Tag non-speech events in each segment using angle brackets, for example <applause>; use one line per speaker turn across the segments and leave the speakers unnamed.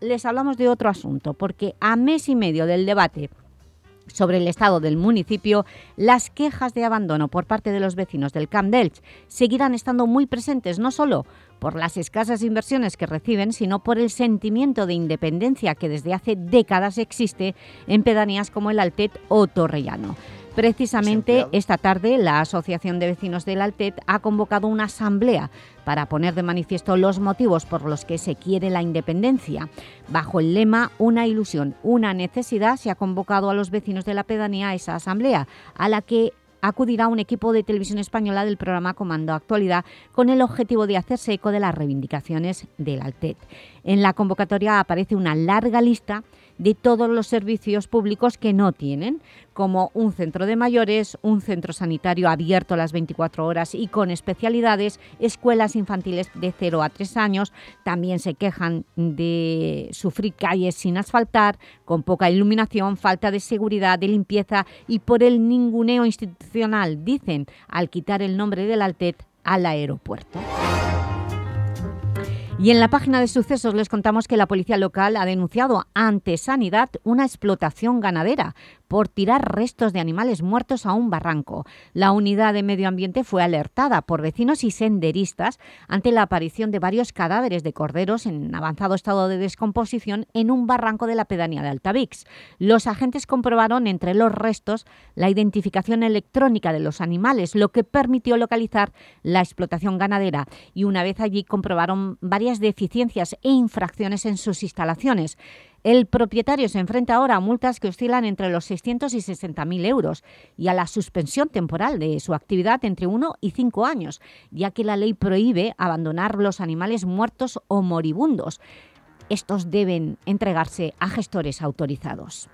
les hablamos de otro asunto, porque a mes y medio del debate sobre el estado del municipio, las quejas de abandono por parte de los vecinos del Camp Delch seguirán estando muy presentes, no solo por las escasas inversiones que reciben, sino por el sentimiento de independencia que desde hace décadas existe en pedanías como el Altet o Torrellano. Precisamente esta tarde la Asociación de Vecinos del Altet ha convocado una asamblea para poner de manifiesto los motivos por los que se quiere la independencia. Bajo el lema Una ilusión, una necesidad, se ha convocado a los vecinos de la pedanía a esa asamblea, a la que acudirá un equipo de televisión española del programa Comando Actualidad con el objetivo de hacerse eco de las reivindicaciones del Altet. En la convocatoria aparece una larga lista de todos los servicios públicos que no tienen, como un centro de mayores, un centro sanitario abierto las 24 horas y con especialidades, escuelas infantiles de 0 a 3 años, también se quejan de sufrir calles sin asfaltar, con poca iluminación, falta de seguridad, de limpieza y por el ninguneo institucional, dicen, al quitar el nombre del Altet al aeropuerto. Y en la página de sucesos les contamos que la policía local ha denunciado ante Sanidad una explotación ganadera por tirar restos de animales muertos a un barranco. La unidad de medio ambiente fue alertada por vecinos y senderistas ante la aparición de varios cadáveres de corderos en avanzado estado de descomposición en un barranco de la pedanía de Altavix. Los agentes comprobaron entre los restos la identificación electrónica de los animales, lo que permitió localizar la explotación ganadera y una vez allí comprobaron varias deficiencias e infracciones en sus instalaciones. El propietario se enfrenta ahora a multas que oscilan entre los 600 y 60.000 euros y a la suspensión temporal de su actividad entre 1 y 5 años, ya que la ley prohíbe abandonar los animales muertos o moribundos. Estos deben entregarse a gestores autorizados.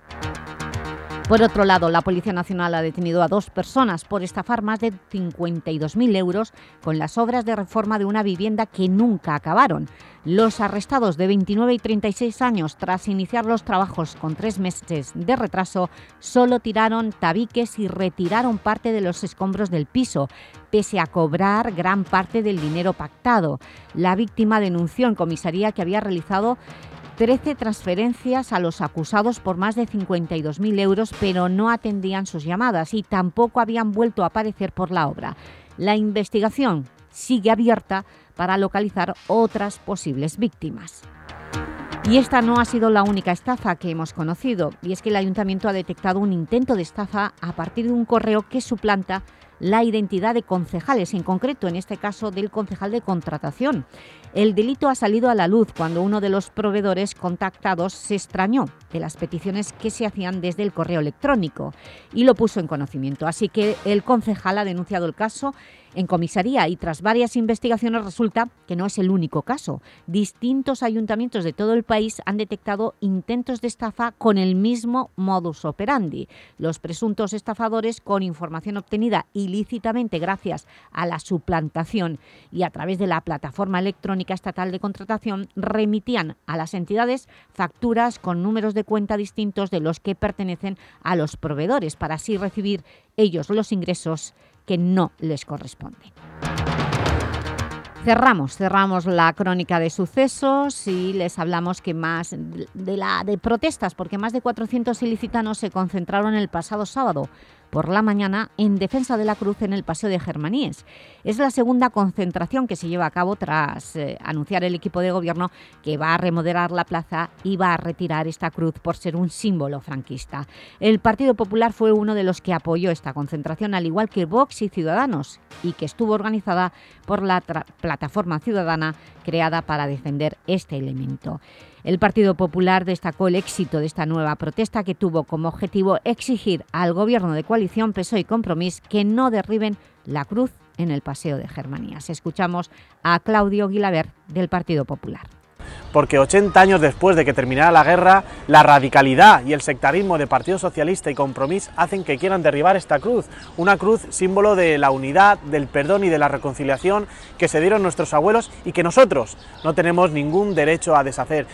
Por otro lado, la Policía Nacional ha detenido a dos personas por estafar más de 52.000 euros con las obras de reforma de una vivienda que nunca acabaron. Los arrestados de 29 y 36 años, tras iniciar los trabajos con tres meses de retraso, solo tiraron tabiques y retiraron parte de los escombros del piso, pese a cobrar gran parte del dinero pactado. La víctima denunció en comisaría que había realizado 13 transferencias a los acusados por más de 52.000 euros, pero no atendían sus llamadas y tampoco habían vuelto a aparecer por la obra. La investigación sigue abierta para localizar otras posibles víctimas. Y esta no ha sido la única estafa que hemos conocido, y es que el Ayuntamiento ha detectado un intento de estafa a partir de un correo que suplanta la identidad de concejales, en concreto, en este caso, del concejal de contratación. El delito ha salido a la luz cuando uno de los proveedores contactados se extrañó de las peticiones que se hacían desde el correo electrónico y lo puso en conocimiento. Así que el concejal ha denunciado el caso en comisaría y tras varias investigaciones resulta que no es el único caso. Distintos ayuntamientos de todo el país han detectado intentos de estafa con el mismo modus operandi. Los presuntos estafadores con información obtenida ilícitamente gracias a la suplantación y a través de la plataforma electrónica estatal de contratación remitían a las entidades facturas con números de cuenta distintos de los que pertenecen a los proveedores para así recibir ellos los ingresos que no les corresponde. Cerramos, cerramos la crónica de sucesos y les hablamos que más de, la, de protestas, porque más de 400 ilicitanos se concentraron el pasado sábado por la mañana en defensa de la cruz en el Paseo de Germaníes. Es la segunda concentración que se lleva a cabo tras eh, anunciar el equipo de gobierno que va a remodelar la plaza y va a retirar esta cruz por ser un símbolo franquista. El Partido Popular fue uno de los que apoyó esta concentración, al igual que Vox y Ciudadanos, y que estuvo organizada por la Plataforma Ciudadana creada para defender este elemento. El Partido Popular destacó el éxito de esta nueva protesta que tuvo como objetivo exigir al Gobierno de coalición PSOE y Compromís que no derriben la cruz en el Paseo de Germanías. Escuchamos a Claudio Guilaber del Partido Popular
porque 80 años después de que terminara la guerra, la radicalidad y el sectarismo de Partido Socialista y Compromís hacen que quieran derribar esta cruz, una cruz símbolo de la unidad, del perdón y de la reconciliación que se dieron nuestros abuelos y que nosotros no tenemos ningún derecho a deshacer.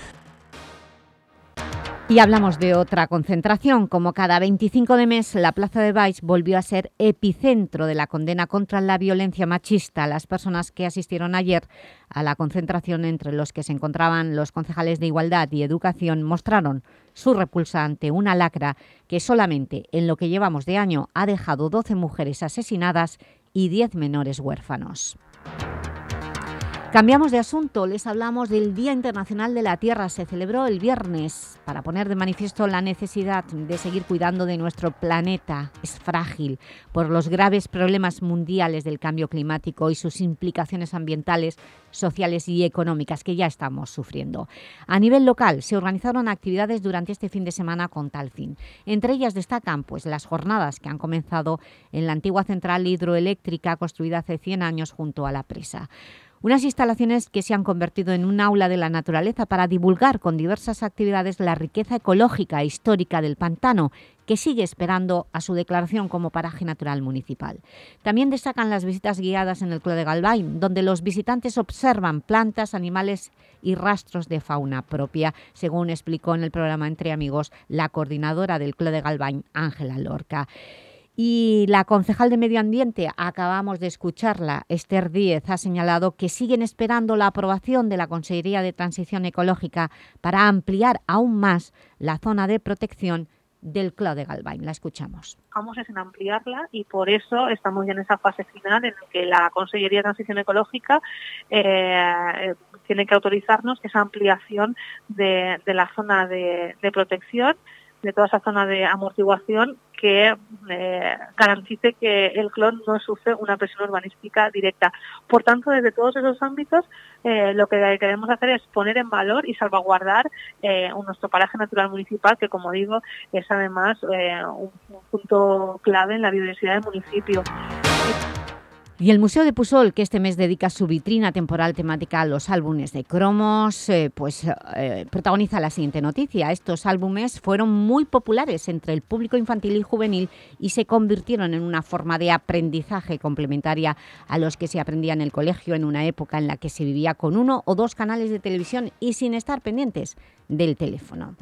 Y hablamos de otra concentración. Como cada 25 de mes, la Plaza de Baix volvió a ser epicentro de la condena contra la violencia machista. Las personas que asistieron ayer a la concentración, entre los que se encontraban los concejales de Igualdad y Educación, mostraron su repulsa ante una lacra que solamente en lo que llevamos de año ha dejado 12 mujeres asesinadas y 10 menores huérfanos. Cambiamos de asunto, les hablamos del Día Internacional de la Tierra. Se celebró el viernes para poner de manifiesto la necesidad de seguir cuidando de nuestro planeta. Es frágil por los graves problemas mundiales del cambio climático y sus implicaciones ambientales, sociales y económicas que ya estamos sufriendo. A nivel local se organizaron actividades durante este fin de semana con tal fin. Entre ellas destacan pues, las jornadas que han comenzado en la antigua central hidroeléctrica construida hace 100 años junto a la presa. Unas instalaciones que se han convertido en un aula de la naturaleza para divulgar con diversas actividades la riqueza ecológica e histórica del pantano, que sigue esperando a su declaración como paraje natural municipal. También destacan las visitas guiadas en el Club de Galvain, donde los visitantes observan plantas, animales y rastros de fauna propia, según explicó en el programa Entre Amigos la coordinadora del Club de Galvain, Ángela Lorca. Y la concejal de Medio Ambiente, acabamos de escucharla, Esther Díez, ha señalado que siguen esperando la aprobación de la Consejería de Transición Ecológica para ampliar aún más la zona de protección del Club de Galvain. La escuchamos.
Vamos en ampliarla y por eso estamos ya en esa fase final en la que la Consejería de Transición Ecológica eh, tiene que autorizarnos esa ampliación de, la zona de, de protección de toda esa zona de amortiguación que eh, garantice que el clon no sufre una presión urbanística directa. Por tanto, desde todos esos ámbitos, eh, lo que queremos hacer es poner en valor y salvaguardar eh, nuestro paraje natural municipal, que como digo, es además un, un punto clave en la biodiversidad del municipio.
Y el Museo de Pusol, que este mes dedica su vitrina temporal temática a los álbumes de cromos, eh, pues eh, protagoniza la siguiente noticia. Estos álbumes fueron muy populares entre el público infantil y juvenil y se convirtieron en una forma de aprendizaje complementaria a los que se aprendía en el colegio en una época en la que se vivía con uno o dos canales de televisión y sin estar pendientes del teléfono.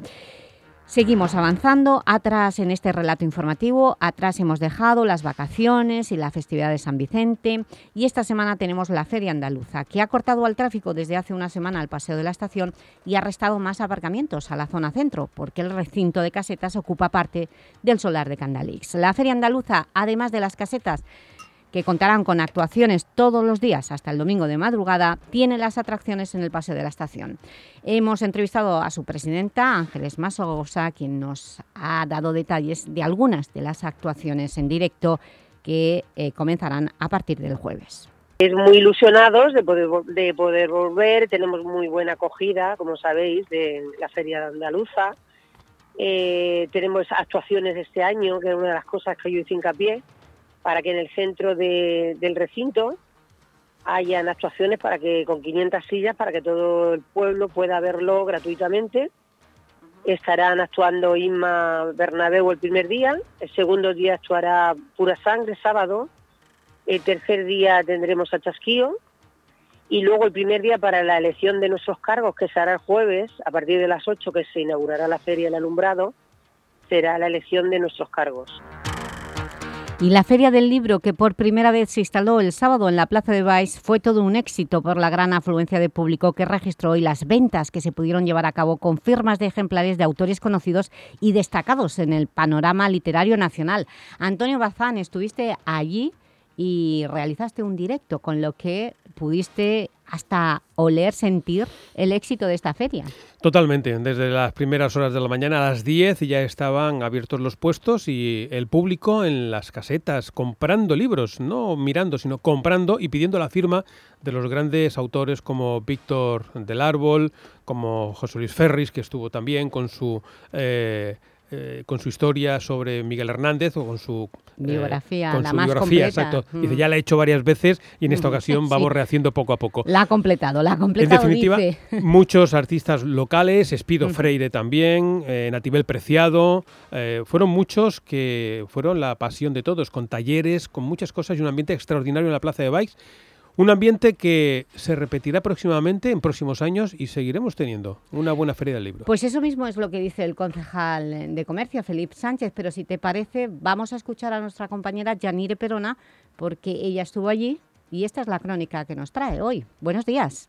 Seguimos avanzando, atrás en este relato informativo, atrás hemos dejado las vacaciones y la festividad de San Vicente y esta semana tenemos la Feria Andaluza, que ha cortado al tráfico desde hace una semana al paseo de la estación y ha restado más aparcamientos a la zona centro, porque el recinto de casetas ocupa parte del solar de Candalix. La Feria Andaluza, además de las casetas, que contarán con actuaciones todos los días hasta el domingo de madrugada, tiene las atracciones en el Paseo de la Estación. Hemos entrevistado a su presidenta, Ángeles Masogosa, quien nos ha dado detalles de algunas de las actuaciones en directo que eh, comenzarán a partir del jueves.
Es muy ilusionados de poder, de poder volver, tenemos muy buena acogida, como sabéis, de la Feria Andaluza. Eh, tenemos actuaciones este año, que es una de las cosas que yo hice hincapié, para que en el centro del recinto hayan actuaciones para que con 500 sillas para que todo el pueblo pueda verlo gratuitamente. Estarán actuando Inma Bernabeu el primer día, el segundo día actuará Pura Sangre, sábado, el tercer día tendremos a Chasquío y luego el primer día para la elección de nuestros cargos, que será el jueves, a partir de las 8 que se inaugurará la Feria del Alumbrado, será la elección de nuestros cargos.
Y la Feria del Libro, que por primera vez se instaló el sábado en la Plaza de Baix, fue todo un éxito por la gran afluencia de público que registró y las ventas que se pudieron llevar a cabo con firmas de ejemplares de autores conocidos y destacados en el panorama literario nacional. Antonio Bazán, estuviste allí y realizaste un directo, con lo que pudiste hasta oler, sentir el éxito de esta feria.
Totalmente, desde las primeras horas de la mañana a las 10 ya estaban abiertos los puestos y el público en las casetas comprando libros, no mirando, sino comprando y pidiendo la firma de los grandes autores como Víctor del Árbol, como José Luis Ferris, que estuvo también con su... Eh, eh, con su historia sobre Miguel Hernández o con su
eh, biografía, con su biografía, exacto.
Dice, ya la he hecho varias veces y en esta <laughs> ocasión vamos rehaciendo poco a poco.
La ha completado, la ha completado.
En definitiva, <laughs> muchos artistas locales, Espido Freire también, eh, Natibel Preciado, fueron muchos que fueron la pasión de todos, con talleres, con muchas cosas y un ambiente extraordinario en la Plaza de Baix Un ambiente que se repetirá próximamente en próximos años y seguiremos teniendo una buena feria del libro.
Pues eso mismo es lo que dice el concejal de Comercio, Felipe Sánchez, pero si te parece, vamos a escuchar a nuestra compañera Yanire Perona, porque ella estuvo allí y esta es la crónica que nos trae hoy. Buenos días.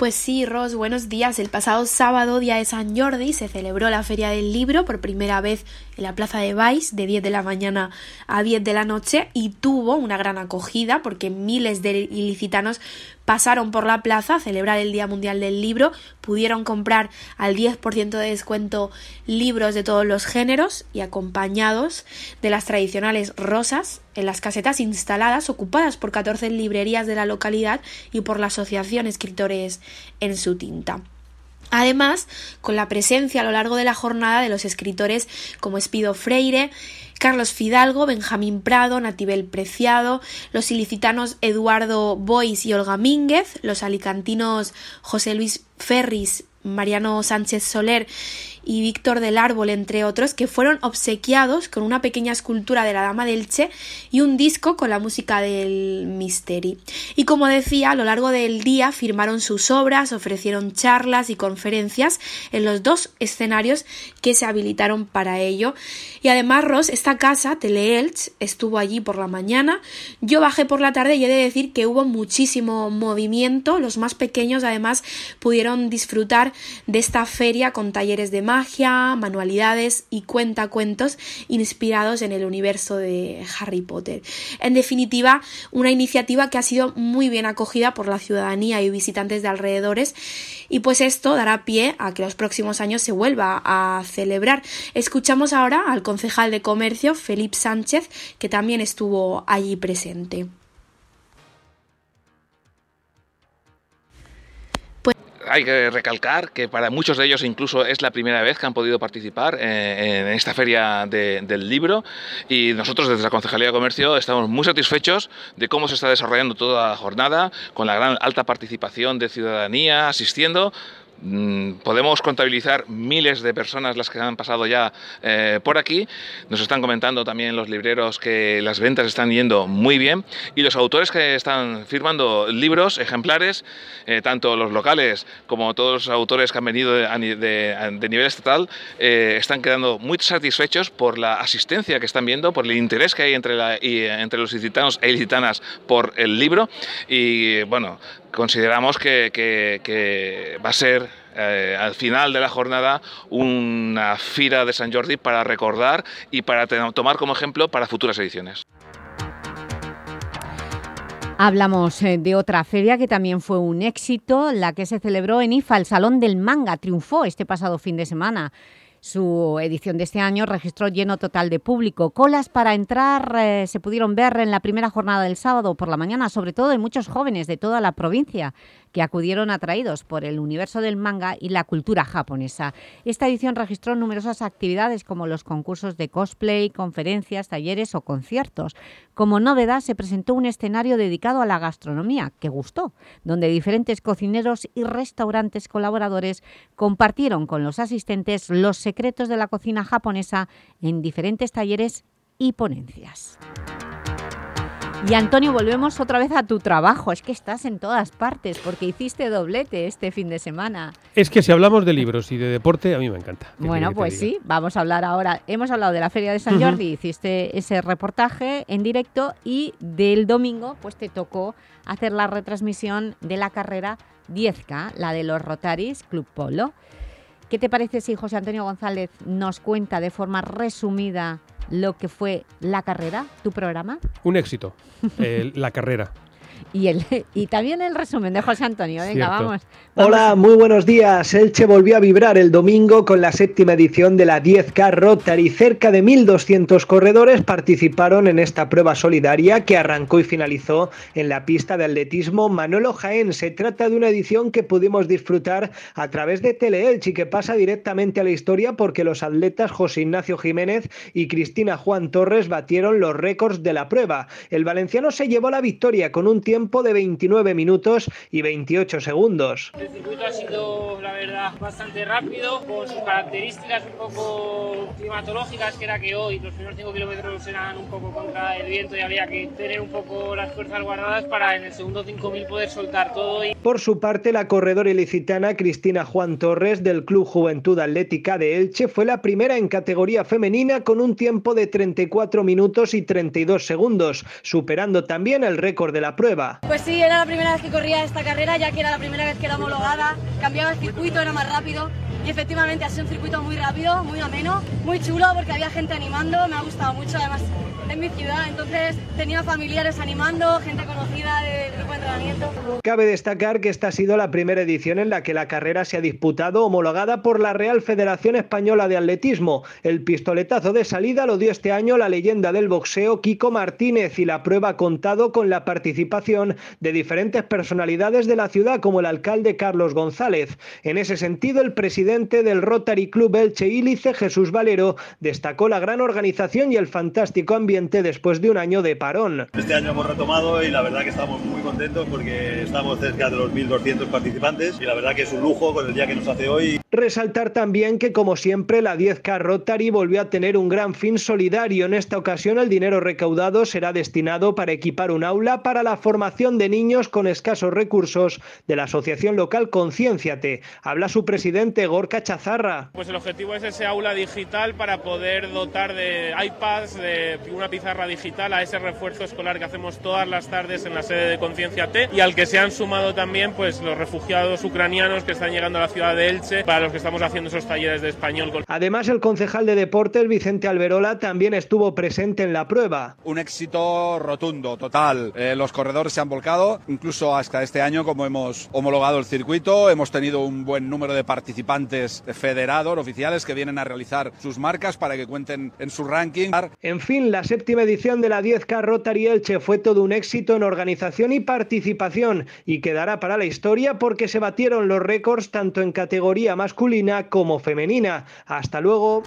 Pues sí, Ros, buenos días. El pasado sábado, día de San Jordi, se celebró la Feria del Libro por primera vez en la Plaza de Baix, de 10 de la mañana a 10 de la noche, y tuvo una gran acogida porque miles de ilicitanos pasaron por la plaza a celebrar el Día Mundial del Libro, pudieron comprar al 10% de descuento libros de todos los géneros y acompañados de las tradicionales rosas en las casetas instaladas ocupadas por 14 librerías de la localidad y por la Asociación Escritores en su tinta. Además, con la presencia a lo largo de la jornada de los escritores como Espido Freire, Carlos Fidalgo, Benjamín Prado, Natibel Preciado, los ilicitanos Eduardo Bois y Olga Mínguez, los alicantinos José Luis Ferris, Mariano Sánchez Soler y Víctor del Árbol, entre otros, que fueron obsequiados con una pequeña escultura de la Dama del Che y un disco con la música del Misteri. Y como decía, a lo largo del día firmaron sus obras, ofrecieron charlas y conferencias en los dos escenarios que se habilitaron para ello. Y además, Ross, esta casa, Teleelch, estuvo allí por la mañana. Yo bajé por la tarde y he de decir que hubo muchísimo movimiento. Los más pequeños, además, pudieron disfrutar de esta feria con talleres de magia, manualidades y cuentacuentos inspirados en el universo de Harry Potter. En definitiva, una iniciativa que ha sido muy bien acogida por la ciudadanía y visitantes de alrededores y pues esto dará pie a que los próximos años se vuelva a celebrar. Escuchamos ahora al concejal de comercio, Felipe Sánchez, que también estuvo allí presente.
Hay que recalcar que para muchos de ellos incluso es la primera vez que han podido participar eh, en esta feria del libro. Y nosotros desde la Concejalía de Comercio estamos muy satisfechos de cómo se está desarrollando toda la jornada con la gran alta participación de ciudadanía asistiendo podemos contabilizar miles de personas las que han pasado ya eh, por aquí. Nos están comentando también los libreros que las ventas están yendo muy bien y los autores que están firmando libros, ejemplares, eh, tanto los locales como todos los autores que han venido de, nivel estatal, eh, están quedando muy satisfechos por la asistencia que están viendo, por el interés que hay entre, la, entre los ilicitanos e ilicitanas por el libro y bueno, consideramos que, va a ser eh, al final de la jornada una fira de San Jordi para recordar y para tomar como ejemplo para futuras ediciones.
Hablamos eh, de otra feria que también fue un éxito, la que se celebró en IFA, el Salón del Manga, triunfó este pasado fin de semana. Su edición de este año registró lleno total de público. Colas para entrar eh, se pudieron ver en la primera jornada del sábado por la mañana, sobre todo de muchos jóvenes de toda la provincia que acudieron atraídos por el universo del manga y la cultura japonesa. Esta edición registró numerosas actividades como los concursos de cosplay, conferencias, talleres o conciertos. Como novedad se presentó un escenario dedicado a la gastronomía, que gustó, donde diferentes cocineros y restaurantes colaboradores compartieron con los asistentes los secretos de la cocina japonesa en diferentes talleres y ponencias. Y Antonio, volvemos otra vez a tu trabajo. Es que estás en todas partes porque hiciste doblete este fin de semana.
Es que si hablamos de libros y de deporte, a mí me encanta.
Bueno, pues sí, vamos a hablar ahora. Hemos hablado de la Feria de San Jordi, hiciste ese reportaje en directo y del domingo pues te tocó hacer la retransmisión de la carrera 10K, la de los Rotaris Club Polo. ¿Qué te parece si José Antonio González nos cuenta de forma resumida lo que fue la carrera, tu programa?
Un éxito, la carrera.
Y, el, <laughs> y también el resumen de José Antonio. Venga, vamos,
Hola, muy buenos días. Elche volvió a vibrar el domingo con la séptima edición de la 10K Rotary. Cerca de 1.200 corredores participaron en esta prueba solidaria que arrancó y finalizó en la pista de atletismo Manolo Jaén. Se trata de una edición que pudimos disfrutar a través de Teleelch y que pasa directamente a la historia porque los atletas José Ignacio Jiménez y Cristina Juan Torres batieron los récords de la prueba. El valenciano se llevó la victoria con un tiempo tiempo de 29 minutos y 28 segundos.
El circuito ha sido, la verdad, bastante rápido, con sus características un poco climatológicas, que era que hoy los primeros 5 kilómetros eran un poco contra el viento y había que tener un poco las fuerzas guardadas para en el segundo 5000 poder soltar todo. Y...
Por su parte, la corredora ilicitana Cristina Juan Torres del Club Juventud Atlética de Elche fue la primera en categoría femenina con un tiempo de 34 minutos y 32 segundos, superando también el récord de la prueba.
Pues sí, era la primera vez que corría esta carrera, ya que era la primera vez que era homologada, cambiaba el circuito, era más rápido y efectivamente ha sido un circuito muy rápido, muy ameno, muy chulo porque había gente animando, me ha gustado mucho, además en mi ciudad, entonces tenía familiares animando, gente conocida del grupo de entrenamiento.
Cabe destacar que esta ha sido la primera edición en la que la carrera se ha disputado homologada por la Real Federación Española de Atletismo. El pistoletazo de salida lo dio este año la leyenda del boxeo Kiko Martínez y la prueba ha contado con la participación de diferentes personalidades de la ciudad como el alcalde Carlos González. En ese sentido, el presidente del Rotary Club Elche Ílice, Jesús Valero, destacó la gran organización y el fantástico ambiente después de un año de parón.
Este año hemos retomado y la verdad que estamos muy contentos porque estamos cerca de los 1.200 participantes y la verdad que es un lujo con el día que nos hace hoy.
Resaltar también que como siempre la 10K Rotary volvió a tener un gran fin solidario. En esta ocasión el dinero recaudado será destinado para equipar un aula para la formación de niños con escasos recursos de la asociación local Concienciate. Habla su presidente Gorka Chazarra.
Pues el objetivo es ese aula digital para poder dotar de iPads, de una pizarra digital a ese refuerzo escolar que hacemos todas las tardes en la sede de Conciencia T y al que se han sumado también pues los refugiados ucranianos que están llegando a la ciudad de Elche para los que estamos haciendo esos talleres de español.
Además el concejal de deportes Vicente Alberola también estuvo presente en la prueba.
Un éxito rotundo, total. Eh, los corredores se han volcado, incluso hasta este año como hemos homologado el circuito, hemos tenido un buen número de participantes federados, oficiales que vienen a realizar sus marcas para que cuenten en su ranking.
En fin, la séptima edición de la 10K Rotary Elche fue todo un éxito en organización y participación y quedará para la historia porque se batieron los récords tanto en categoría masculina como femenina. Hasta luego.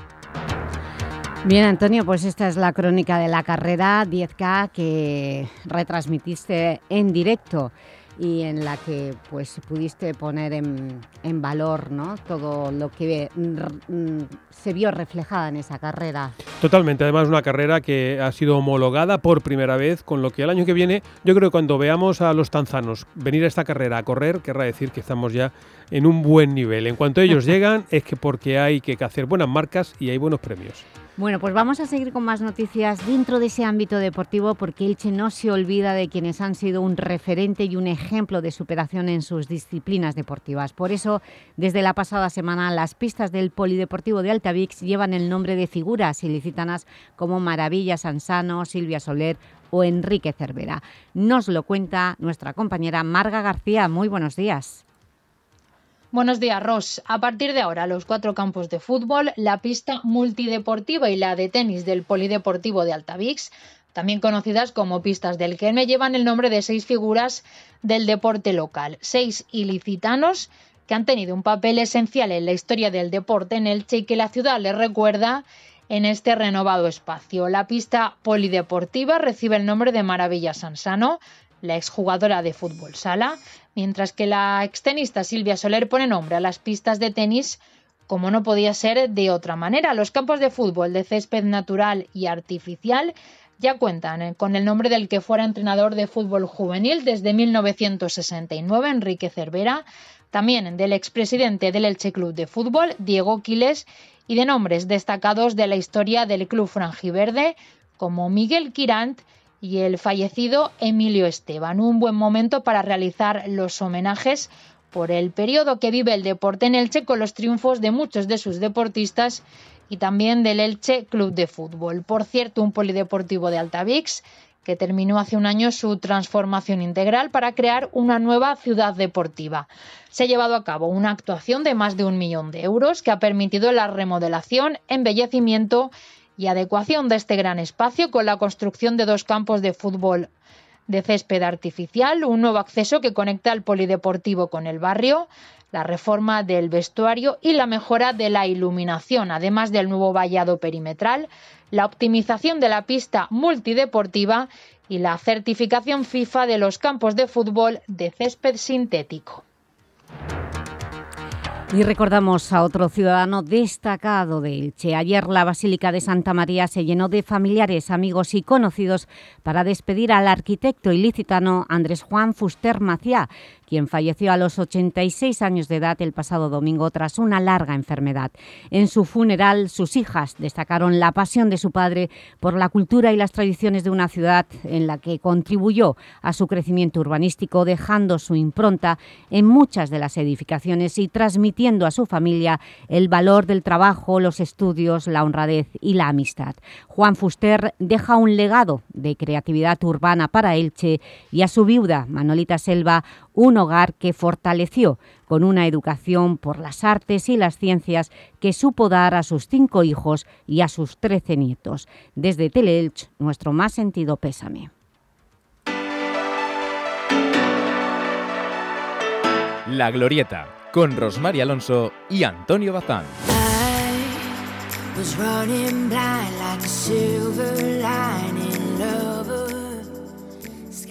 Bien, Antonio, pues esta es la crónica de la carrera 10K que retransmitiste en directo y en la que pues pudiste poner en, en valor ¿no? todo lo que mm, se vio reflejada en esa carrera.
Totalmente, además una carrera que ha sido homologada por primera vez, con lo que el año que viene, yo creo que cuando veamos a los tanzanos venir a esta carrera a correr, querrá decir que estamos ya en un buen nivel. En cuanto ellos <laughs> llegan, es que porque hay que hacer buenas marcas y hay buenos premios.
Bueno, pues vamos a seguir con más noticias dentro de ese ámbito deportivo porque Elche no se olvida de quienes han sido un referente y un ejemplo de superación en sus disciplinas deportivas. Por eso, desde la pasada semana, las pistas del Polideportivo de Altavix llevan el nombre de figuras ilicitanas como Maravilla Sansano, Silvia Soler o Enrique Cervera. Nos lo cuenta nuestra compañera Marga García. Muy buenos días.
Buenos días, Ross. A partir de ahora, los cuatro campos de fútbol, la pista multideportiva y la de tenis del Polideportivo de Altavix, también conocidas como pistas del me llevan el nombre de seis figuras del deporte local, seis ilicitanos que han tenido un papel esencial en la historia del deporte en Elche y que la ciudad les recuerda en este renovado espacio. La pista polideportiva recibe el nombre de Maravilla Sansano, la exjugadora de fútbol sala, mientras que la extenista Silvia Soler pone nombre a las pistas de tenis como no podía ser de otra manera. Los campos de fútbol de césped natural y artificial ya cuentan eh, con el nombre del que fuera entrenador de fútbol juvenil desde 1969, Enrique Cervera, también del expresidente del Elche Club de Fútbol, Diego Quiles, y de nombres destacados de la historia del club franjiverde, como Miguel Quirant y el fallecido Emilio Esteban. Un buen momento para realizar los homenajes por el periodo que vive el deporte en Elche con los triunfos de muchos de sus deportistas y también del Elche Club de Fútbol. Por cierto, un polideportivo de Altavix que terminó hace un año su transformación integral para crear una nueva ciudad deportiva. Se ha llevado a cabo una actuación de más de un millón de euros que ha permitido la remodelación, embellecimiento y adecuación de este gran espacio con la construcción de dos campos de fútbol de césped artificial, un nuevo acceso que conecta el polideportivo con el barrio, la reforma del vestuario y la mejora de la iluminación, además del nuevo vallado perimetral, la optimización de la pista multideportiva y la certificación FIFA de los campos de fútbol de césped sintético.
Y recordamos a otro ciudadano destacado de Elche. Ayer la Basílica de Santa María se llenó de familiares, amigos y conocidos para despedir al arquitecto ilicitano Andrés Juan Fuster Maciá, quien falleció a los 86 años de edad el pasado domingo tras una larga enfermedad. En su funeral, sus hijas destacaron la pasión de su padre por la cultura y las tradiciones de una ciudad en la que contribuyó a su crecimiento urbanístico, dejando su impronta en muchas de las edificaciones y transmitiendo a su familia el valor del trabajo, los estudios, la honradez y la amistad. Juan Fuster deja un legado de creatividad urbana para Elche y a su viuda, Manolita Selva, un hogar que fortaleció con una educación por las artes y las ciencias que supo dar a sus cinco hijos y a sus trece nietos. Desde Teleelch, nuestro más sentido pésame.
La Glorieta, con Rosmar Alonso y Antonio Bazán.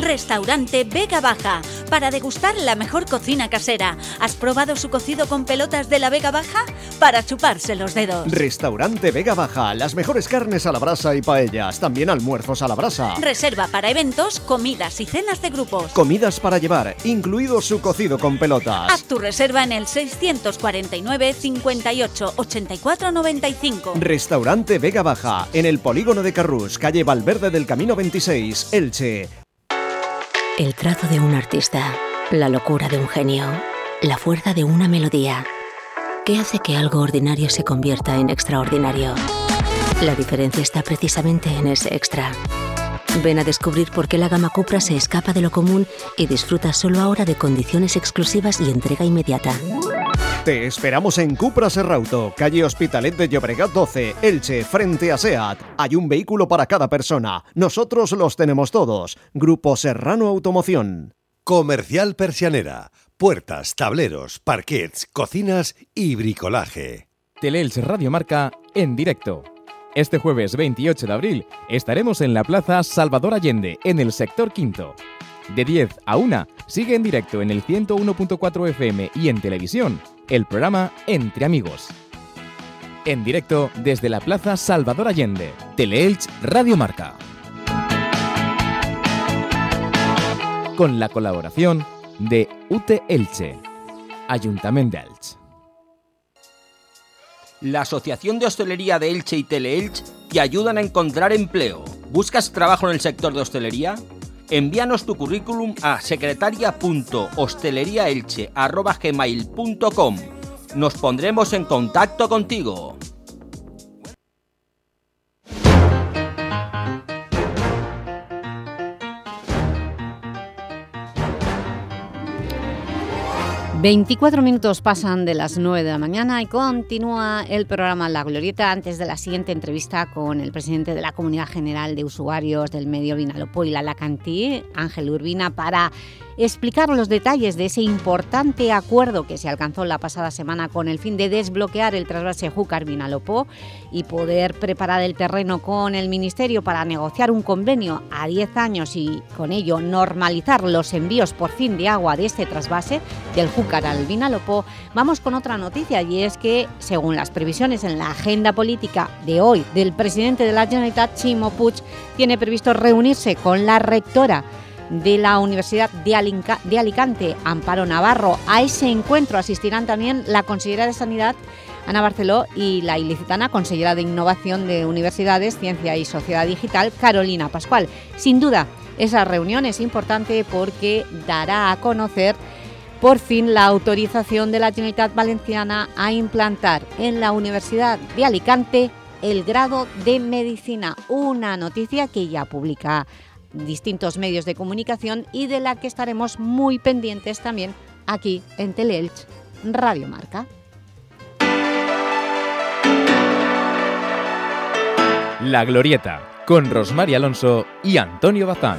Restaurante Vega Baja, para degustar la mejor cocina casera. ¿Has probado su cocido con pelotas de la Vega Baja? Para chuparse los dedos.
Restaurante Vega Baja, las mejores carnes a la brasa y paellas, también almuerzos a la brasa.
Reserva para eventos, comidas y cenas de grupos.
Comidas para llevar, incluido su cocido con pelotas.
Haz tu reserva en el 649 58 84 95.
Restaurante Vega Baja, en el polígono de Carrús, calle Valverde del Camino 26, Elche.
El trazo de un artista, la locura de un genio, la fuerza de una melodía. ¿Qué hace que algo ordinario se convierta en extraordinario? La diferencia está precisamente en ese extra. Ven a descubrir por qué la gama Cupra se escapa de lo común y disfruta solo ahora de condiciones exclusivas y entrega inmediata.
Te esperamos en Cupra Serrauto, calle Hospitalet de Llobregat 12, Elche, frente a SEAT. Hay un vehículo para cada persona. Nosotros los tenemos todos. Grupo Serrano Automoción.
Comercial Persianera. Puertas, tableros, parquets, cocinas y bricolaje.
Teleelch Radio Marca en directo. Este jueves 28 de abril estaremos en la Plaza Salvador Allende, en el sector quinto. De 10 a 1 sigue en directo en el 101.4 FM y en televisión el programa Entre Amigos. En directo desde la Plaza Salvador Allende, Teleelch Radio Marca. Con la colaboración de UTE Elche, Ayuntamiento de Elche.
La Asociación de Hostelería de Elche y Teleelch te ayudan a encontrar empleo. ¿Buscas trabajo en el sector de hostelería? Envíanos tu currículum a secretaria.hosteleriaelche.gmail.com Nos pondremos en contacto contigo.
...24 minutos pasan de las 9 de la mañana y continúa el programa La Glorieta. Antes de la siguiente entrevista con el presidente de la Comunidad General de Usuarios del Medio Vinalopó y la Lacantí, Ángel Urbina, para explicar los detalles de ese importante acuerdo que se alcanzó la pasada semana con el fin de desbloquear el trasvase Júcar-Vinalopó y poder preparar el terreno con el Ministerio para negociar un convenio a 10 años y con ello normalizar los envíos por fin de agua de este trasvase del Júcar al Vinalopó, vamos con otra noticia y es que, según las previsiones en la agenda política de hoy del presidente de la Generalitat, Chimo Puig, tiene previsto reunirse con la rectora de la Universidad de, Alicante, Amparo Navarro. A ese encuentro asistirán también la consellera de Sanidad, Ana Barceló, y la ilicitana consellera de Innovación de Universidades, Ciencia y Sociedad Digital, Carolina Pascual. Sin duda, esa reunión es importante porque dará a conocer por fin la autorización de la Generalitat Valenciana a implantar en la Universidad de Alicante el grado de Medicina, una noticia que ya publica distintos medios de comunicación y de la que estaremos muy pendientes también aquí en Teleelch Radio Marca.
La Glorieta, con Rosmary Alonso y Antonio Bazán.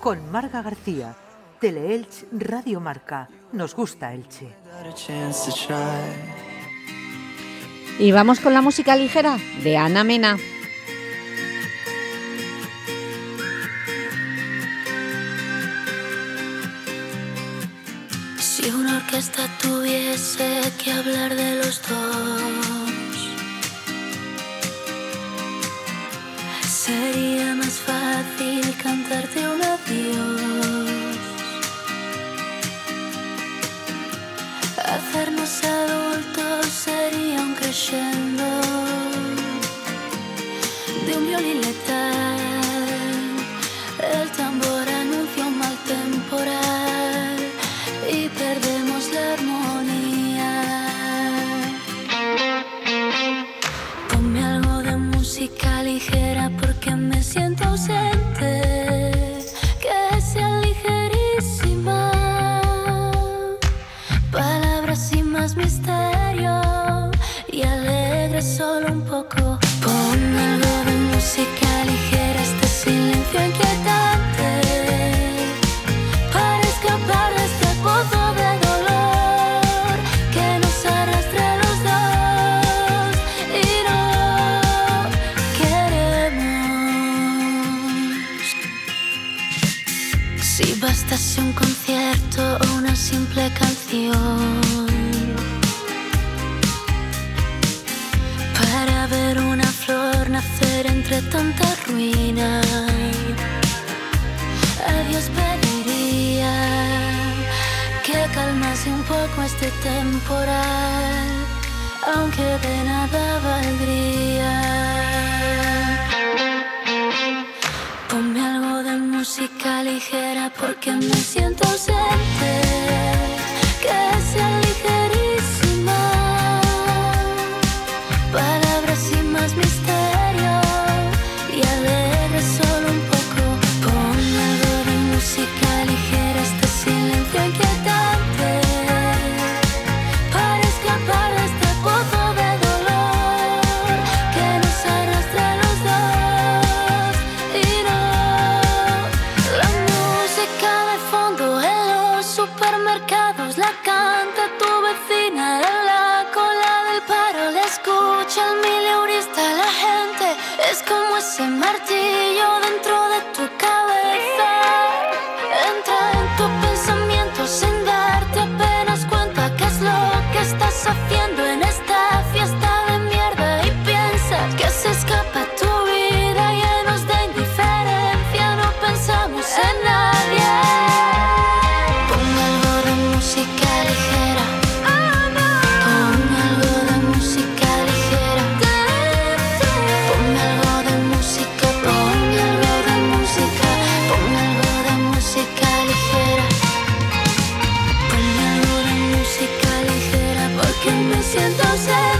con Marga García. Teleelch Radio Marca. Nos gusta Elche.
Y vamos con la música ligera de Ana Mena.
Si una orquesta tuviese que hablar de los dos, sería más fácil cantarte un Hacernos adultos sería un crescendo de un violín letal. A Dios pediría que calmase un poco este temporal, aunque de nada valdría. Ponme algo de música ligera porque me siento ausente. Que sea ligerísima. Siento ausente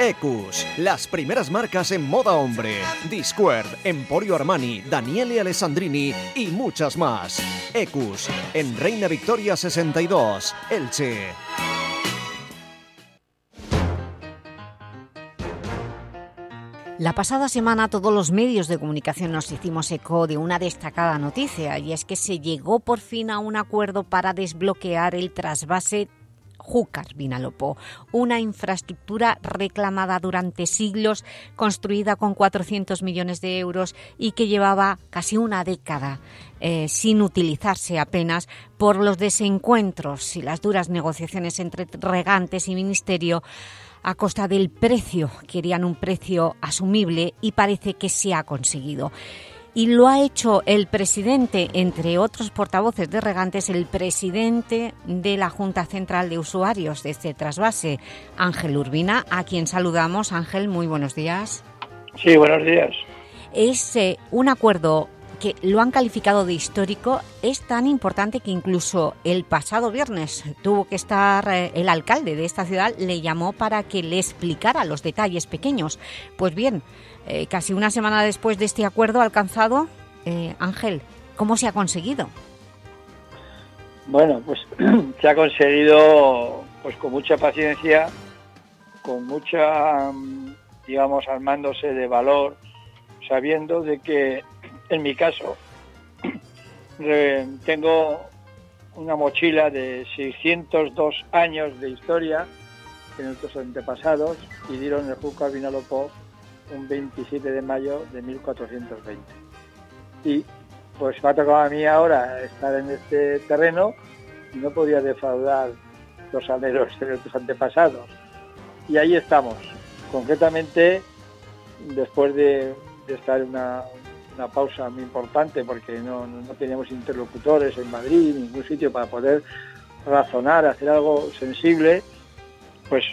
Ecus, las primeras marcas en moda hombre. Discord, Emporio Armani, Daniele Alessandrini y muchas más. Ecus, en Reina Victoria 62, Elche.
La pasada semana todos los medios de comunicación nos hicimos eco de una destacada noticia y es que se llegó por fin a un acuerdo para desbloquear el trasvase Júcar Vinalopó, una infraestructura reclamada durante siglos, construida con 400 millones de euros y que llevaba casi una década eh, sin utilizarse apenas por los desencuentros y las duras negociaciones entre regantes y ministerio a costa del precio. Querían un precio asumible y parece que se ha conseguido y lo ha hecho el presidente, entre otros portavoces de regantes, el presidente de la Junta Central de Usuarios de este trasvase, Ángel Urbina, a quien saludamos. Ángel, muy buenos días.
Sí, buenos días.
Es eh, un acuerdo que lo han calificado de histórico, es tan importante que incluso el pasado viernes tuvo que estar eh, el alcalde de esta ciudad, le llamó para que le explicara los detalles pequeños. Pues bien, eh, casi una semana después de este acuerdo alcanzado, eh, Ángel, ¿cómo se ha conseguido?
Bueno, pues <clears throat> se ha conseguido pues con mucha paciencia, con mucha, mm, digamos, armándose de valor, sabiendo de que <clears throat> en mi caso <clears throat> tengo una mochila de 602 años de historia de nuestros antepasados y dieron el Júcar Vinalopó un 27 de mayo de 1420. Y pues me ha tocado a mí ahora estar en este terreno y no podía defraudar los aleros de nuestros antepasados. Y ahí estamos, concretamente después de, estar en una, una pausa muy importante porque no, no, teníamos interlocutores en Madrid, ningún sitio para poder razonar, hacer algo sensible, pues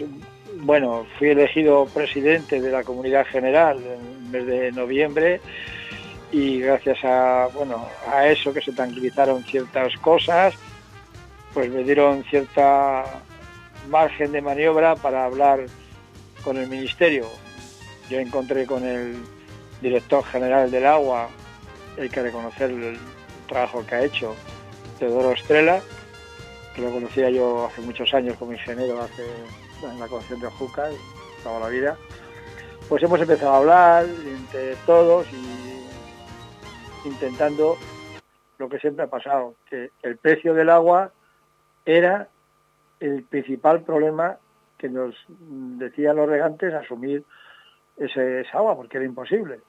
bueno, fui elegido presidente de la comunidad general en el mes de noviembre y gracias a, bueno, a eso que se tranquilizaron ciertas cosas, pues me dieron cierta margen de maniobra para hablar con el ministerio. Yo encontré con el director general del agua, hay que reconocer el trabajo que ha hecho, Teodoro Estrella, que lo conocía yo hace muchos años como ingeniero, hace en la Concepción de Júcar, toda la vida, pues hemos empezado a hablar entre todos intentando lo que siempre ha pasado, que el precio del agua era el principal problema que nos decían los regantes asumir ese, esa agua, porque era imposible.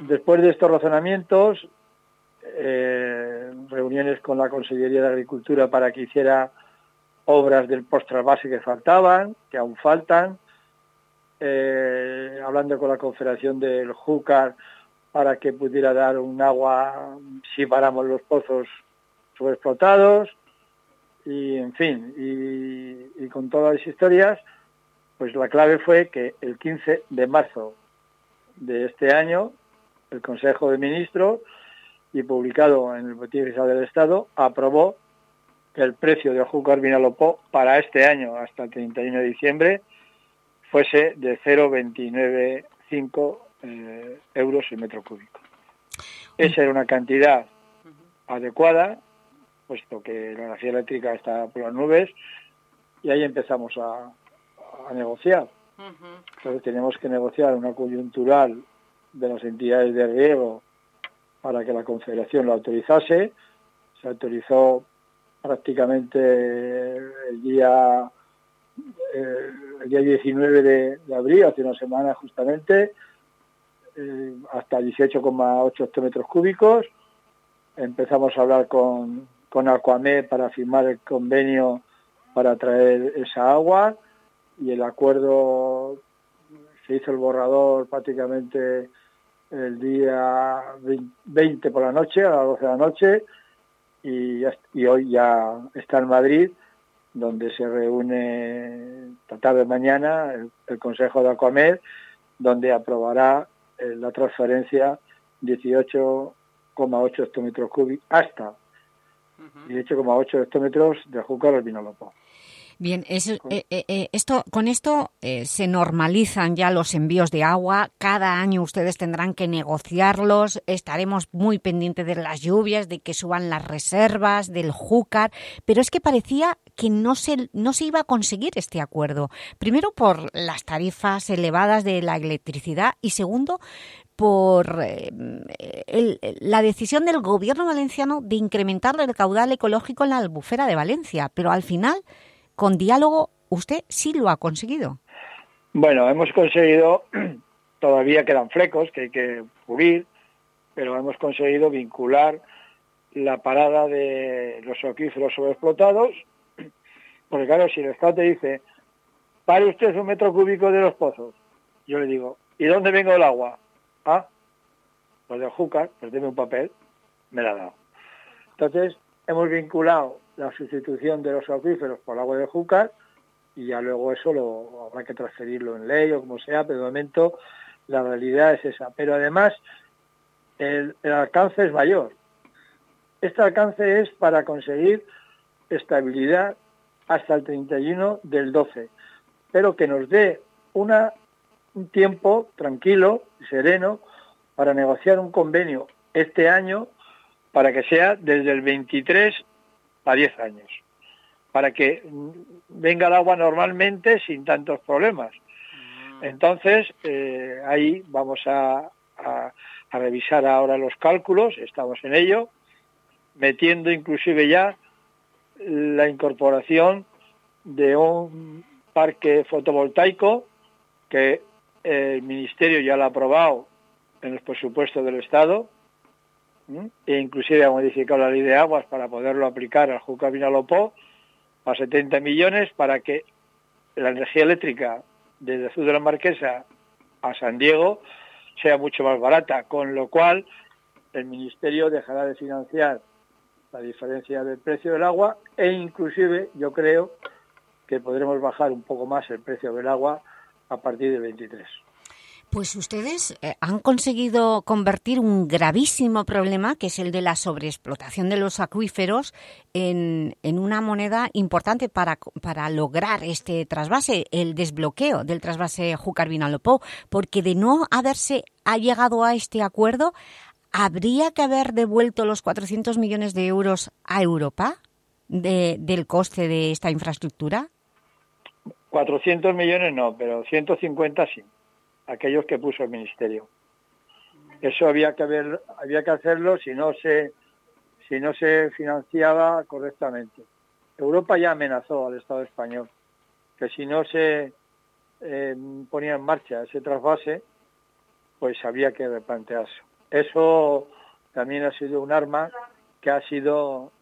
Después de estos razonamientos, eh, reuniones con la Consellería de Agricultura para que hiciera obras del post-trasvase que faltaban, que aún faltan, eh, hablando con la Confederación del Júcar para que pudiera dar un agua si paramos los pozos subexplotados, y en fin, y, con todas las historias, pues la clave fue que el 15 de marzo de este año, el Consejo de Ministros, y publicado en el Boletín Oficial del Estado, aprobó que el precio de azúcar vinalopó para este año hasta el 31 de diciembre fuese de 0,295 eh, euros el metro cúbico. Esa era una cantidad adecuada, puesto que la energía eléctrica está por las nubes, y ahí empezamos a, negociar. Entonces tenemos que negociar una coyuntural de las entidades de riego para que la Confederación lo autorizase. Se autorizó prácticamente el día eh, el día 19 de, abril, hace una semana justamente, eh, hasta 18,8 hectómetros cúbicos. Empezamos a hablar con, con Aquamed para firmar el convenio para traer esa agua y el acuerdo se hizo el borrador prácticamente el día 20 por la noche, a las 12 de la noche, y, y hoy ya está en Madrid, donde se reúne esta tarde mañana el, el Consejo de Aquamed, donde aprobará eh, la transferencia 18,8 hectómetros cúbicos hasta 18,8 hectómetros de Júcar al Vinalopó.
Bien, eso, eh, eh, eh, esto, con esto eh, se normalizan ya los envíos de agua. Cada año ustedes tendrán que negociarlos. Estaremos muy pendientes de las lluvias, de que suban las reservas, del Júcar. Pero es que parecía que no se, no se iba a conseguir este acuerdo. Primero, por las tarifas elevadas de la electricidad y segundo, por eh, el- la decisión del gobierno valenciano de incrementar el caudal ecológico en la albufera de Valencia. Pero al final, con diálogo, usted sí lo ha conseguido.
Bueno, hemos conseguido, <clears throat> todavía quedan flecos que hay que pulir, pero hemos conseguido vincular la parada de los acuíferos sobreexplotados, <clears throat> porque claro, si el Estado te dice, pare usted un metro cúbico de los pozos, yo le digo, ¿y dónde vengo el agua? Ah, pues del Júcar, pues deme un papel, me la ha dado. Entonces, hemos vinculado la sustitución de los acuíferos por el agua de Júcar y ya luego eso lo habrá que transferirlo en ley o como sea, pero de momento la realidad es esa. Pero además el, alcance es mayor. Este alcance es para conseguir estabilidad hasta el 31 del 12, pero que nos dé una, un tiempo tranquilo y sereno para negociar un convenio este año para que sea desde el 23 a 10 años para que mm, venga el agua normalmente sin tantos problemas. Entonces, eh, ahí vamos a, a- a revisar ahora los cálculos, estamos en ello, metiendo inclusive ya la incorporación de un parque fotovoltaico que el Ministerio ya lo ha aprobado en los presupuestos del Estado, e inclusive ha modificado la ley de aguas para poderlo aplicar al Júcar Vinalopó, a 70 millones para que la energía eléctrica desde Azul de la Marquesa a San Diego sea mucho más barata, con lo cual el Ministerio dejará de financiar la diferencia del precio del agua e inclusive yo creo que podremos bajar un poco más el precio del agua a partir del 23.
Pues ustedes eh, han conseguido convertir un gravísimo problema, que es el de la sobreexplotación de los acuíferos, en, en una moneda importante para, para lograr este trasvase, el desbloqueo del trasvase Júcar-Vinalopó, porque de no haberse ha llegado a este acuerdo, ¿habría que haber devuelto los 400 millones de euros a Europa de- del coste de esta infraestructura?
400 millones no, pero 150 sí, aquellos que puso el Ministerio. Eso había que que hacerlo si no se no se financiaba correctamente. Europa ya amenazó al Estado español que si no se eh, ponía en marcha ese trasvase, pues había que replantearse. Eso también ha sido un arma que ha sido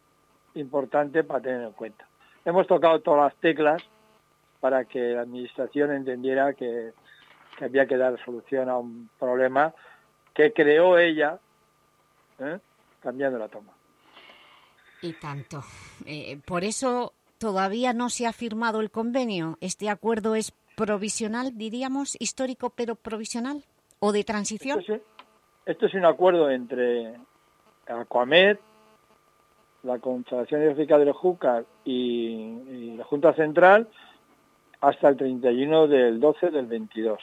importante para tener en cuenta. Hemos tocado todas las teclas para que la Administración entendiera que, que había que dar solución a un problema que creó ella ¿eh? cambiando la toma.
Y tanto. Eh, por eso todavía no se ha firmado el convenio. ¿Este acuerdo es provisional, diríamos, histórico pero provisional? ¿O de transición?
Esto es, esto es un acuerdo entre Aquamed, la Confederación Hidrográfica del Júcar y, y la Junta Central hasta el 31 del 12 del 22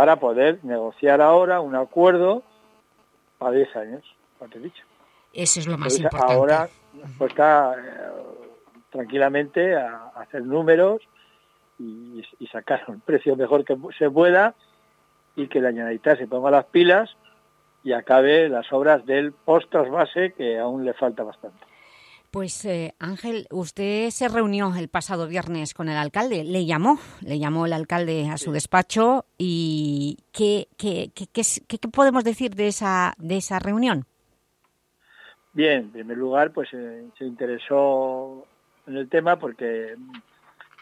para poder negociar ahora un acuerdo a 10 años, he dicho.
Eso es lo más
Entonces,
importante.
Ahora pues está eh, tranquilamente a, a hacer números y, y sacar un precio mejor que se pueda y que la Generalitat se ponga las pilas y acabe las obras del post-trasvase que aún le falta bastante.
Pues eh, Ángel, usted se reunió el pasado viernes con el alcalde, le llamó, le llamó el alcalde a su despacho y ¿qué, qué, qué, qué, podemos decir de esa, de esa reunión?
Bien, en primer lugar, pues eh, se interesó en el tema porque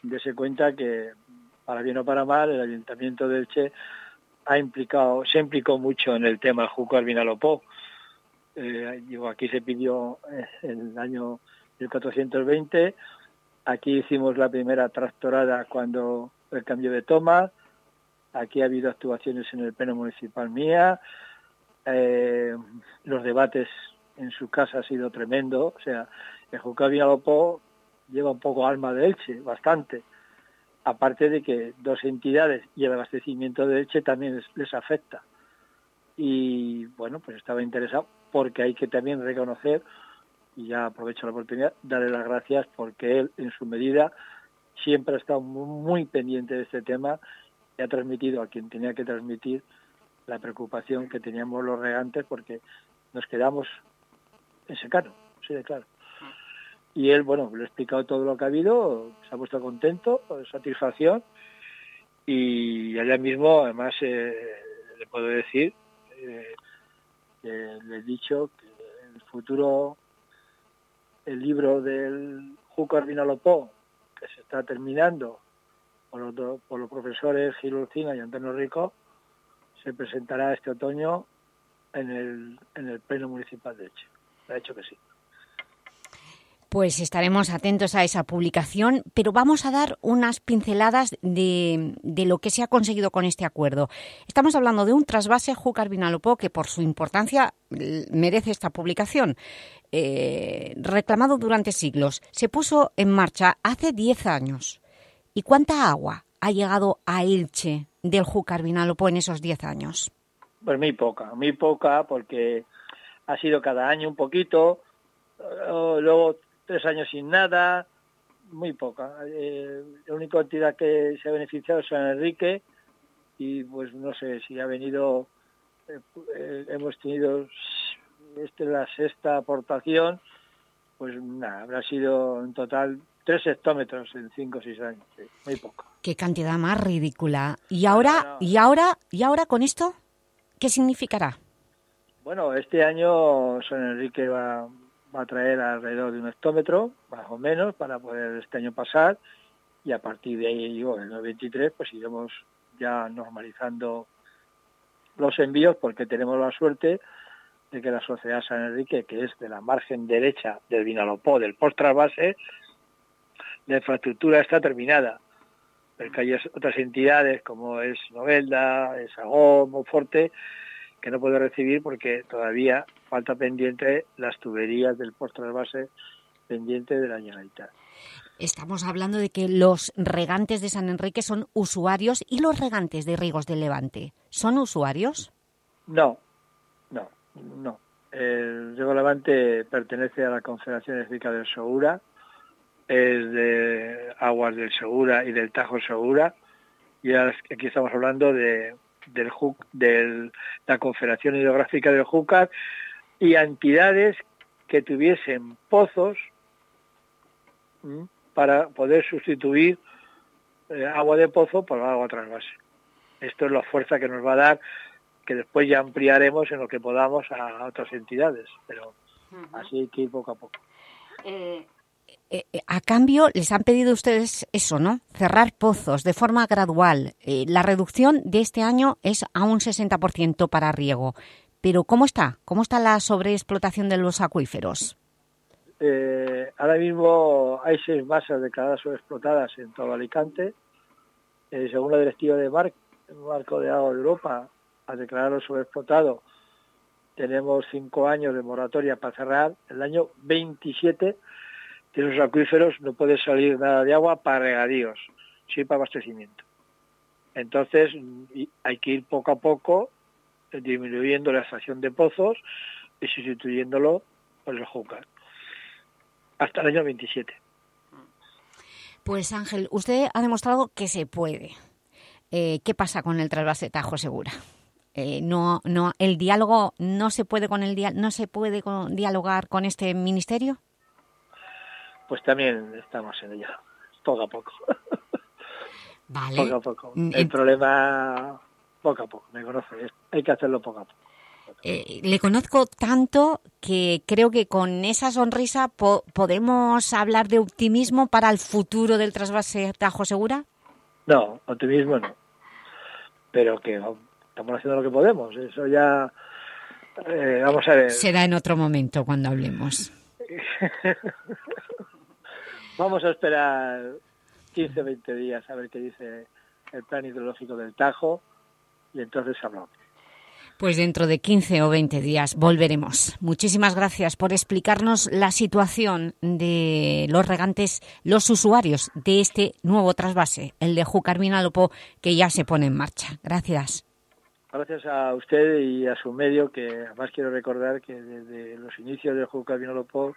dése cuenta que, para bien o para mal, el Ayuntamiento de Elche ha implicado, se implicó mucho en el tema Júcar Vinalopó. Eh, digo, aquí se pidió eh, el año 1420, aquí hicimos la primera tractorada cuando el cambio de toma, aquí ha habido actuaciones en el pleno municipal mía, eh, los debates en su casa ha sido tremendo, o sea, el Júcar Vinalopó lleva un poco alma de Elche, bastante. Aparte de que dos entidades y el abastecimiento de Elche también les afecta. Y bueno, pues estaba interesado porque hay que también reconocer, y ya aprovecho la oportunidad, darle las gracias porque él en su medida siempre ha estado muy, pendiente de este tema y ha transmitido a quien tenía que transmitir la preocupación que teníamos los regantes porque nos quedamos en secano, sí de claro. Y él, bueno, le he explicado todo lo que ha habido, se ha puesto contento, satisfacción, y allá mismo, además, eh, le puedo decir, eh, que le he dicho que el futuro, el libro del Júcar Vinalopó, que se está terminando por los, do- por los profesores Gil Urcina y Antonio Rico, se presentará este otoño en el, en el Pleno Municipal de Elche. Ha dicho que sí.
Pues estaremos atentos a esa publicación, pero vamos a dar unas pinceladas de, de lo que se ha conseguido con este acuerdo. Estamos hablando de un trasvase Júcar Vinalopó que por su importancia l- merece esta publicación. Eh, reclamado durante siglos, se puso en marcha hace 10 años. ¿Y cuánta agua ha llegado a Elche del Júcar Vinalopó en esos 10 años?
Pues muy poca, muy poca, porque ha sido cada año un poquito, luego tres años sin nada, muy poca. Eh, la única entidad que se ha beneficiado es San Enrique y pues no sé si ha venido, eh, hemos tenido, esta es la sexta aportación, pues nada, habrá sido en total tres hectómetros en cinco o seis años, sí, muy poco.
Qué cantidad más ridícula. ¿Y ahora, y ahora, y ahora con esto? ¿Qué significará?
Bueno, este año San Enrique va, va a traer alrededor de un hectómetro, más o menos, para poder este año pasar y a partir de ahí, digo, el 23, pues iremos ya normalizando los envíos porque tenemos la suerte de que la sociedad San Enrique, que es de la margen derecha del Vinalopó, del post trasvase, la infraestructura está terminada. Pero que hay otras entidades como es Novelda, es Agón, Monforte, que no puede recibir porque todavía falta pendiente las tuberías del post trasvase pendiente de la Generalitat.
Estamos hablando de que los regantes de San Enrique son usuarios y los regantes de Rigos del Levante, ¿son usuarios?
No, no, no. El Riego Levante pertenece a la Confederación Eléctrica del Segura, es de Aguas del Segura y del Tajo Segura, y aquí estamos hablando de del de la Confederación Hidrográfica del Júcar y a entidades que tuviesen pozos ¿m? para poder sustituir eh, agua de pozo por agua trasvase. Esto es la fuerza que nos va a dar, que después ya ampliaremos en lo que podamos a otras entidades, pero así hay que ir poco a poco.
Eh, eh, a cambio, les han pedido ustedes eso, ¿no? Cerrar pozos de forma gradual. La reducción de este año es a un 60% para riego. Pero ¿cómo está? ¿Cómo está la sobreexplotación de los acuíferos?
Eh, ahora mismo hay seis masas declaradas sobreexplotadas en todo Alicante. Eh, según la directiva de Mar Marco de Agua de Europa, al declararlo sobreexplotado, tenemos cinco años de moratoria para cerrar. El año 27 de los acuíferos no puede salir nada de agua para regadíos, sí para abastecimiento. Entonces hay que ir poco a poco disminuyendo la extracción de pozos y sustituyéndolo por el júcar hasta el año 27.
Pues Ángel, usted ha demostrado que se puede. Eh, ¿Qué pasa con el trasvase Tajo Segura? Eh, no, no, el diálogo no se puede con el no se puede con- dialogar con este ministerio.
pues también estamos en ello, poco a poco.
Vale.
Poco a poco. El
eh,
problema, poco a poco, me conoce, hay que hacerlo poco a poco.
Eh, le conozco tanto que creo que con esa sonrisa po- podemos hablar de optimismo para el futuro del trasvase Tajo Segura.
No, optimismo no. Pero que vamos, estamos haciendo lo que podemos. Eso ya, eh, vamos a ver.
Será en otro momento cuando hablemos. <laughs>
vamos a esperar 15, 20 días a ver qué dice el plan hidrológico del Tajo y entonces hablamos.
Pues dentro de 15 o 20 días volveremos. Muchísimas gracias por explicarnos la situación de los regantes, los usuarios de este nuevo trasvase, el de Júcar Vinalopó, que ya se pone en marcha. Gracias.
Gracias a usted y a su medio, que además quiero recordar que desde los inicios del Juca Vinolopó,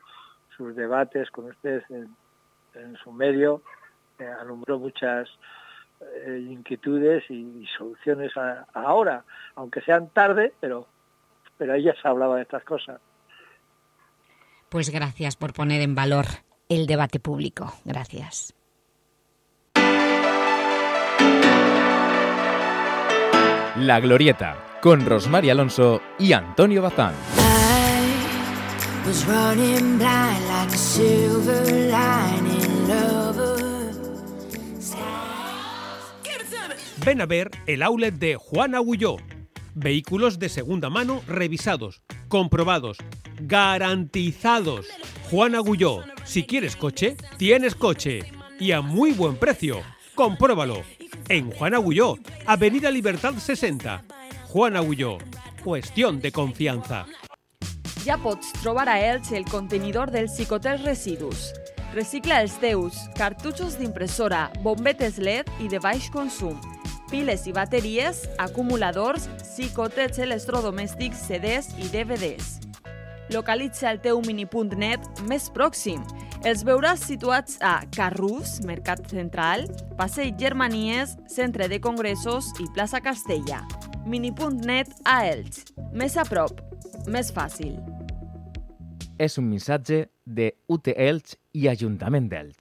sus debates con usted en, en su medio, eh, alumbró muchas eh, inquietudes y, y soluciones a- ahora, aunque sean tarde, pero, pero ella se hablaba de estas cosas.
Pues gracias por poner en valor el debate público. Gracias.
La Glorieta, con Rosmar Alonso y Antonio Bazán.
was
Ven a ver el outlet de Juan Agulló. Vehículos de segunda mano revisados, comprobados, garantizados. Juan Agulló, si quieres coche, tienes coche. Y a muy buen precio. Compruébalo. En Juan Agulló, Avenida Libertad 60. Juan Agulló, cuestión de confianza.
Ja pots trobar a Elx el contenidor del Psicotel Residus. Recicla els teus cartutxos d'impressora, bombetes LED i de baix consum, piles i bateries, acumuladors, psicotets electrodomèstics, CDs i DVDs. Localitza el teu minipunt net més pròxim. Els veuràs situats a Carrús, Mercat Central, Passeig Germanies, Centre de Congressos i Plaça Castella. Minipunt net a Elx. Més a prop, més fàcil.
És un missatge de UT Elx i Ajuntament d'Elx.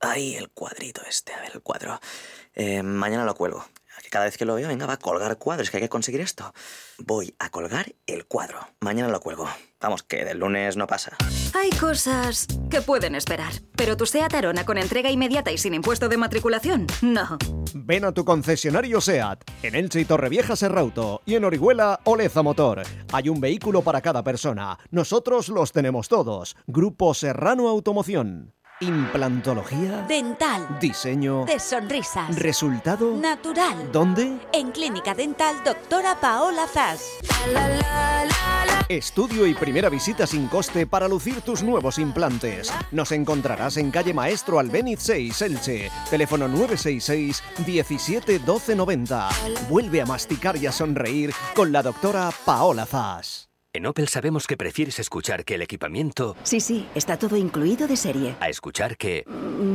Ay, el cuadrito este, a ver, el cuadro. Eh, mañana lo cuelgo. Cada vez que lo veo, venga, va a colgar cuadros, que hay que conseguir esto. Voy a colgar el cuadro. Mañana lo cuelgo. Vamos, que del lunes no pasa.
Hay cosas que pueden esperar, pero tu SEAT Arona con entrega inmediata y sin impuesto de matriculación, no.
Ven a tu concesionario SEAT, en Elche y Torrevieja Serrauto, y en Orihuela Oleza Motor. Hay un vehículo para cada persona. Nosotros los tenemos todos. Grupo Serrano Automoción. Implantología.
Dental.
Diseño.
De sonrisas.
Resultado.
Natural.
¿Dónde?
En Clínica Dental Doctora Paola Zas.
Estudio y primera visita sin coste para lucir tus nuevos implantes. Nos encontrarás en calle Maestro Albéniz 6, Elche. Teléfono 966 17 12 90. Vuelve a masticar y a sonreír con la doctora Paola Zas.
En Opel sabemos que prefieres escuchar que el equipamiento
Sí, sí, está todo incluido de serie.
a escuchar que...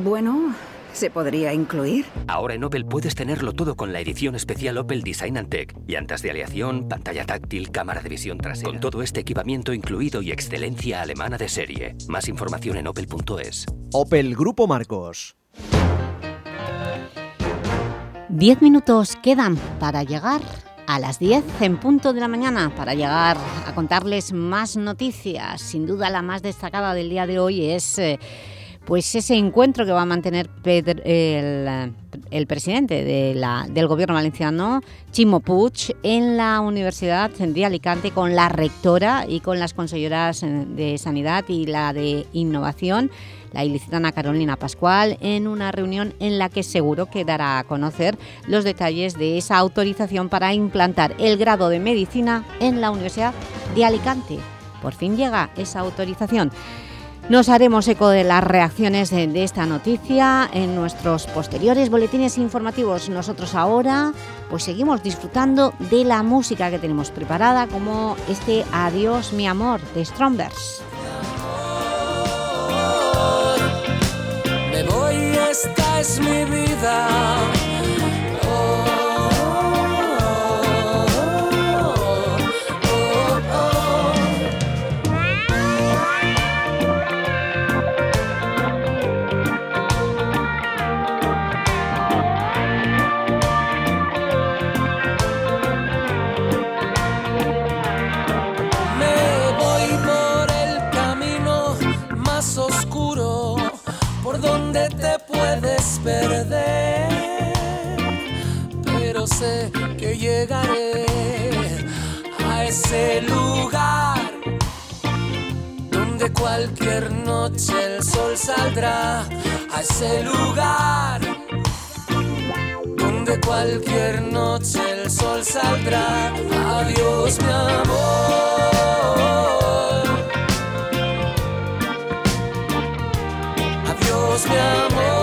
Bueno, ¿se podría incluir?
Ahora en Opel puedes tenerlo todo con la edición especial Opel Design and Tech. Llantas de aleación, pantalla táctil, cámara de visión trasera. Con todo este equipamiento incluido y excelencia alemana de serie. Más información en opel.es.
Opel Grupo Marcos.
Diez minutos quedan para llegar a las 10 en punto de la mañana, para llegar a contarles más noticias. Sin duda la más destacada del día de hoy es... eh, pues ese encuentro que va a mantener el, presidente del gobierno valenciano, Chimo Puig, en la Universidad de Alicante con la rectora y con las consejeras de Sanidad y la de Innovación, la ilicitana Carolina Pascual, en una reunión en la que seguro que dará a conocer los detalles de esa autorización para implantar el grado de Medicina en la Universidad de Alicante. Por fin llega esa autorización. Nos haremos eco de las reacciones de, esta noticia en nuestros posteriores boletines informativos. Nosotros ahora pues seguimos disfrutando de la música que tenemos preparada, como este Adiós mi amor de Strombers.
Es mi vida. Perder, pero sé que llegaré a ese lugar donde cualquier noche el sol saldrá, a ese lugar donde cualquier noche el sol saldrá. Adiós mi amor. Adiós mi amor.